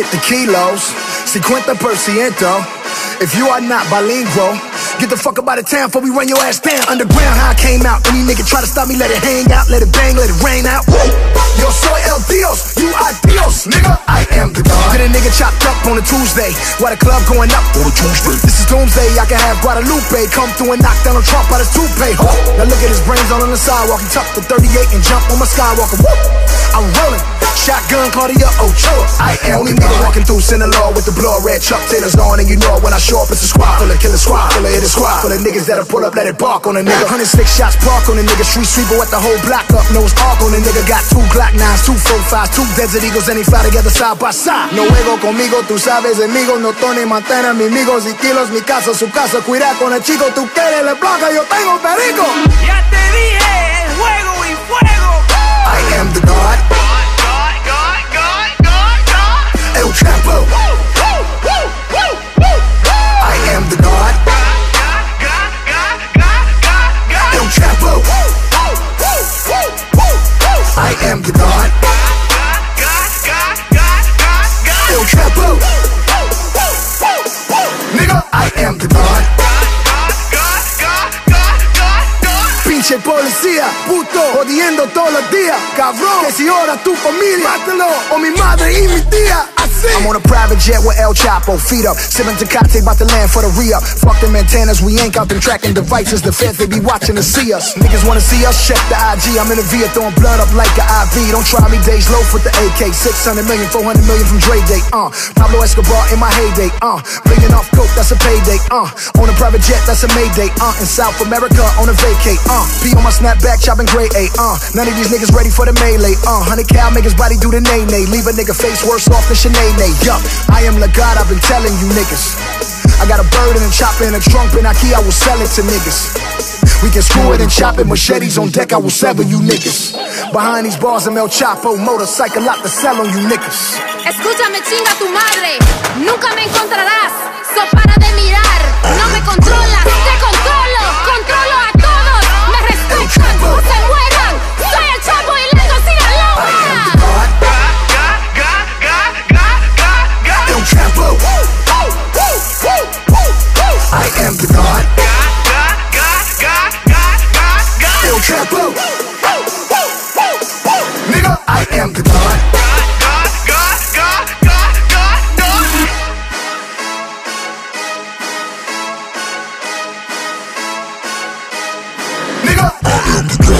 kilos, 50%. If you are not bilingual, get the fuck up out of town before we run your ass down. Underground, how I came out. Any nigga try to stop me, let it hang out, let it bang, let it rain out. Yo soy el Dios, you are Dios, nigga. I am the God. Get a nigga chopped up on a Tuesday, while the club going up on a Tuesday. This is doomsday, I can have Guadalupe come through and knock down a Trump out his toupee. Now look at his brains all on the sidewalk. He tucked the 38 and jump on my skywalker. Woo! I'm rolling. Shotgun Claudia Ochoa. I am only nigga walking through Sinaloa with the blood red Chuck Taylors on, and you know when I show up, it's a squad full of killer squad, full of hit squad, full of niggas that'll pull up, let it bark on a nigga. 106 shots park on a nigga, street sweeper with the whole block up, nose arc on a nigga. Got two Glock two four fives, two Desert Eagles, and they fly together side by side. No juego conmigo, tú sabes, amigos, no Tony Montana, mi amigos y kilos, mi casa, su casa, cuida con el chico, tú quieres le blanca, yo tengo perico. Ya te dije, Pinche policía, puto, jodiendo todos los días, cabrón. Que si ora tu familia, mátalo, o mi madre y mi tía. Así. I'm on a private jet with El Chapo, feet up, sipping Tecate, about to land for the re-up. Fuck them antennas, we ain't out them tracking devices. The feds they be watching to see us. Niggas wanna see us, check the IG. I'm in the V throwing blood up like an IV. Don't try me, days low with the AK. 600 million, 400 million from Dre Day. Uh, Pablo Escobar in my heyday. Uh, billion off coke, that's a payday. Uh, on a private jet, that's a Mayday. Uh, in South America, on a vacate. Uh, P on my snapback, chopping gray A. Uh, none of these niggas ready for the melee. Uh, 100 cal make his body do the nay nay. Leave a nigga face worse off than Sinead. Yup, I am the God, I've been telling you niggas. I got a bird and a chopper and a trunk in Ikea, I will sell it to niggas. We can screw it and chop it, machetes on deck, I will sever you niggas. Behind these bars, I'm El Chapo, motorcycle lot to sell on you niggas. Escúchame, chinga tu madre. Nunca me encontrarás. So para. I am the